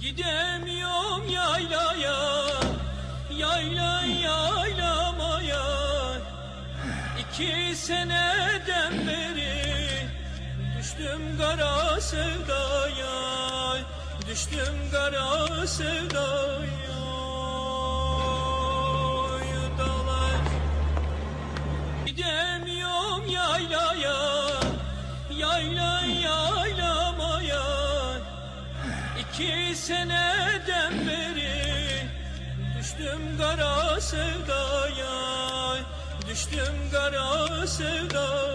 Gidemiyorum yaylaya Yayla yaylamaya. İki seneden beri Düştüm kara sevdaya Düştüm kara sevdaya İki seneden beri Düştüm kara sevdaya Düştüm kara sevdaya